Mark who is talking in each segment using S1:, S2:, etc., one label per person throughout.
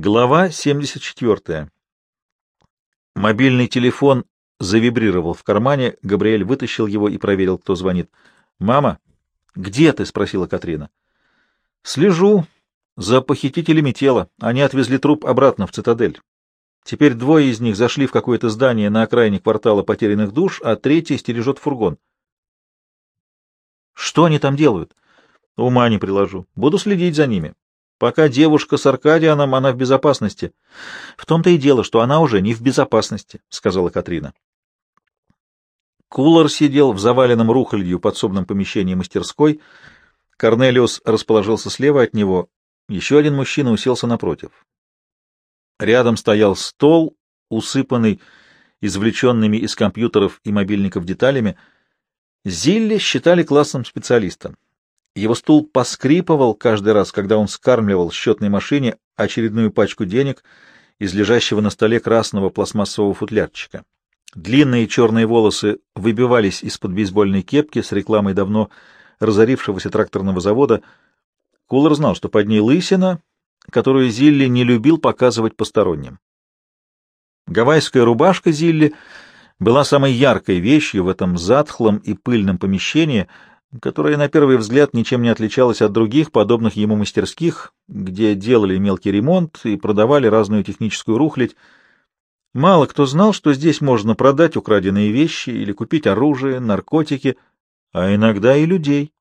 S1: Глава 74. Мобильный телефон завибрировал в кармане. Габриэль вытащил его и проверил, кто звонит. «Мама, где ты?» — спросила Катрина. «Слежу за похитителями тела. Они отвезли труп обратно в цитадель. Теперь двое из них зашли в какое-то здание на окраине квартала потерянных душ, а третий стережет фургон». «Что они там делают?» «Ума не приложу. Буду следить за ними. Пока девушка с Аркадианом, она в безопасности. В том-то и дело, что она уже не в безопасности, — сказала Катрина. Кулар сидел в заваленном рухлядью подсобном помещении мастерской. Корнелиус расположился слева от него. Еще один мужчина уселся напротив. Рядом стоял стол, усыпанный извлеченными из компьютеров и мобильников деталями. Зилли считали классным специалистом. Его стул поскрипывал каждый раз, когда он скармливал счетной машине очередную пачку денег из лежащего на столе красного пластмассового футлярчика. Длинные черные волосы выбивались из-под бейсбольной кепки с рекламой давно разорившегося тракторного завода. Кулер знал, что под ней лысина, которую Зилли не любил показывать посторонним. Гавайская рубашка Зилли была самой яркой вещью в этом затхлом и пыльном помещении — которая на первый взгляд ничем не отличалась от других, подобных ему мастерских, где делали мелкий ремонт и продавали разную техническую рухлядь. Мало кто знал, что здесь можно продать украденные вещи или купить оружие, наркотики, а иногда и людей.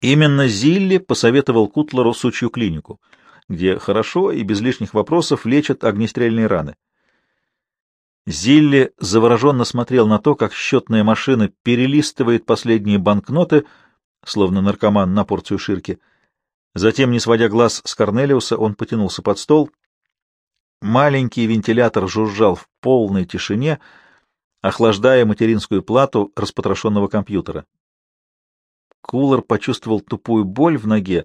S1: Именно Зилли посоветовал Кутлеру сучью клинику, где хорошо и без лишних вопросов лечат огнестрельные раны. Зилли завороженно смотрел на то, как счетная машина перелистывает последние банкноты, словно наркоман на порцию ширки. Затем, не сводя глаз с Корнелиуса, он потянулся под стол. Маленький вентилятор жужжал в полной тишине, охлаждая материнскую плату распотрошенного компьютера. Кулер почувствовал тупую боль в ноге.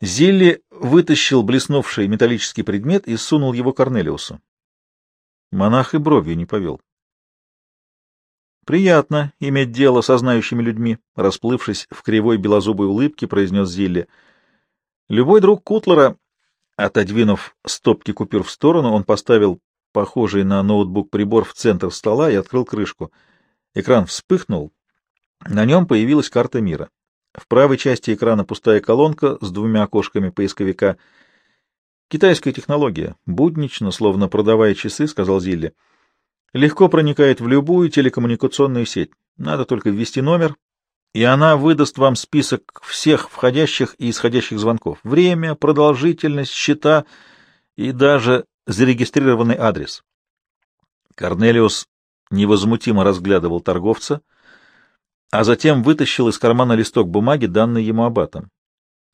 S1: Зилли вытащил блеснувший металлический предмет и сунул его Корнелиусу. Монах и бровью не повел. «Приятно иметь дело со знающими людьми», — расплывшись в кривой белозубой улыбке, произнес Зилли. «Любой друг Кутлера...» Отодвинув стопки купюр в сторону, он поставил похожий на ноутбук прибор в центр стола и открыл крышку. Экран вспыхнул. На нем появилась карта мира. В правой части экрана пустая колонка с двумя окошками поисковика — Китайская технология. Буднично, словно продавая часы, сказал Зилли. Легко проникает в любую телекоммуникационную сеть. Надо только ввести номер, и она выдаст вам список всех входящих и исходящих звонков. Время, продолжительность, счета и даже зарегистрированный адрес. Корнелиус невозмутимо разглядывал торговца, а затем вытащил из кармана листок бумаги, данный ему аббатом.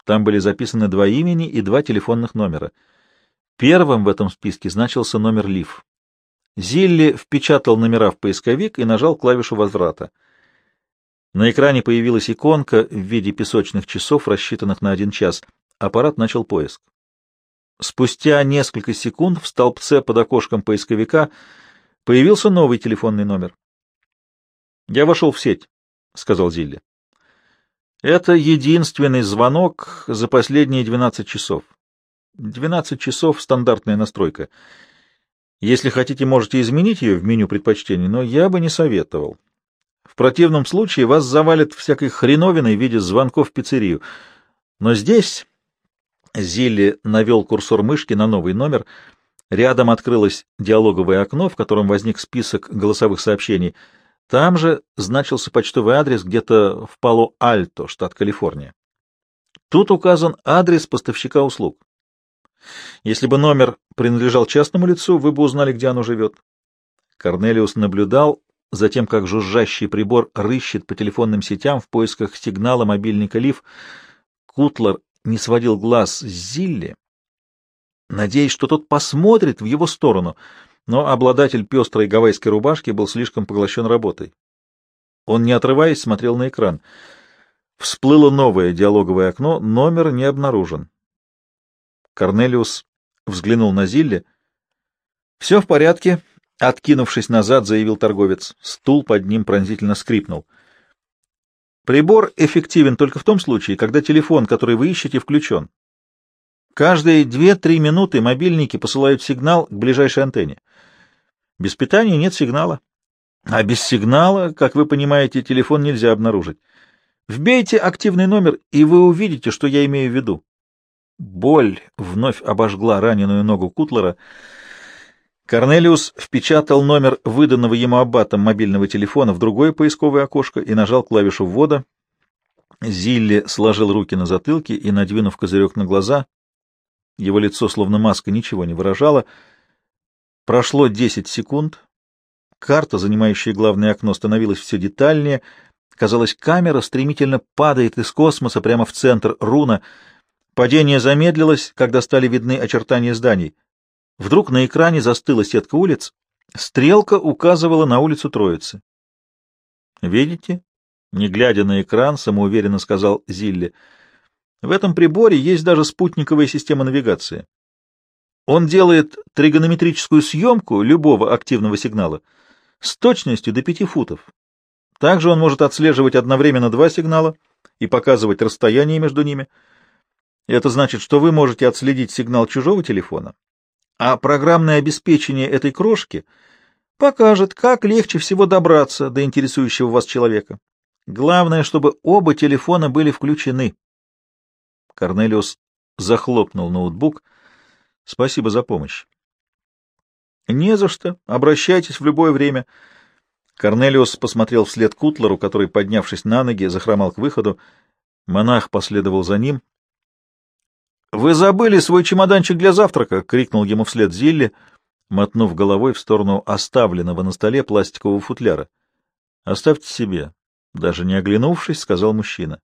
S1: Там были записаны два имени и два телефонных номера. Первым в этом списке значился номер Лив. Зилли впечатал номера в поисковик и нажал клавишу возврата. На экране появилась иконка в виде песочных часов, рассчитанных на один час. Аппарат начал поиск. Спустя несколько секунд в столбце под окошком поисковика появился новый телефонный номер. «Я вошел в сеть», — сказал Зилли. Это единственный звонок за последние 12 часов. 12 часов — стандартная настройка. Если хотите, можете изменить ее в меню предпочтений, но я бы не советовал. В противном случае вас завалят всякой хреновиной в виде звонков в пиццерию. Но здесь... Зилли навел курсор мышки на новый номер. Рядом открылось диалоговое окно, в котором возник список голосовых сообщений — там же значился почтовый адрес где-то в Пало-Альто, штат Калифорния. Тут указан адрес поставщика услуг. Если бы номер принадлежал частному лицу, вы бы узнали, где оно живет. Корнелиус наблюдал за тем, как жужжащий прибор рыщет по телефонным сетям в поисках сигнала мобильника Лив. Кутлер не сводил глаз с Зилли, надеясь, что тот посмотрит в его сторону — но обладатель пестрой гавайской рубашки был слишком поглощен работой. Он, не отрываясь, смотрел на экран. Всплыло новое диалоговое окно, номер не обнаружен. Корнелиус взглянул на Зилли. — Все в порядке, — откинувшись назад, заявил торговец. Стул под ним пронзительно скрипнул. — Прибор эффективен только в том случае, когда телефон, который вы ищете, включен. Каждые две-три минуты мобильники посылают сигнал к ближайшей антенне. Без питания нет сигнала. А без сигнала, как вы понимаете, телефон нельзя обнаружить. Вбейте активный номер, и вы увидите, что я имею в виду. Боль вновь обожгла раненую ногу Кутлера. Корнелиус впечатал номер выданного ему аббатом мобильного телефона в другое поисковое окошко и нажал клавишу ввода. Зилли сложил руки на затылке и, надвинув козырек на глаза, его лицо, словно маска, ничего не выражало. Прошло десять секунд. Карта, занимающая главное окно, становилась все детальнее. Казалось, камера стремительно падает из космоса прямо в центр руна. Падение замедлилось, когда стали видны очертания зданий. Вдруг на экране застыла сетка улиц. Стрелка указывала на улицу Троицы. «Видите?» — не глядя на экран, самоуверенно сказал Зилли — в этом приборе есть даже спутниковая система навигации. Он делает тригонометрическую съемку любого активного сигнала с точностью до 5 футов. Также он может отслеживать одновременно два сигнала и показывать расстояние между ними. Это значит, что вы можете отследить сигнал чужого телефона, а программное обеспечение этой крошки покажет, как легче всего добраться до интересующего вас человека. Главное, чтобы оба телефона были включены. Корнелиус захлопнул ноутбук. Спасибо за помощь. Не за что. Обращайтесь в любое время. Корнелиус посмотрел вслед Кутлеру, который, поднявшись на ноги, захромал к выходу. Монах последовал за ним. «Вы забыли свой чемоданчик для завтрака!» — крикнул ему вслед Зилли, мотнув головой в сторону оставленного на столе пластикового футляра. «Оставьте себе», — даже не оглянувшись, сказал мужчина.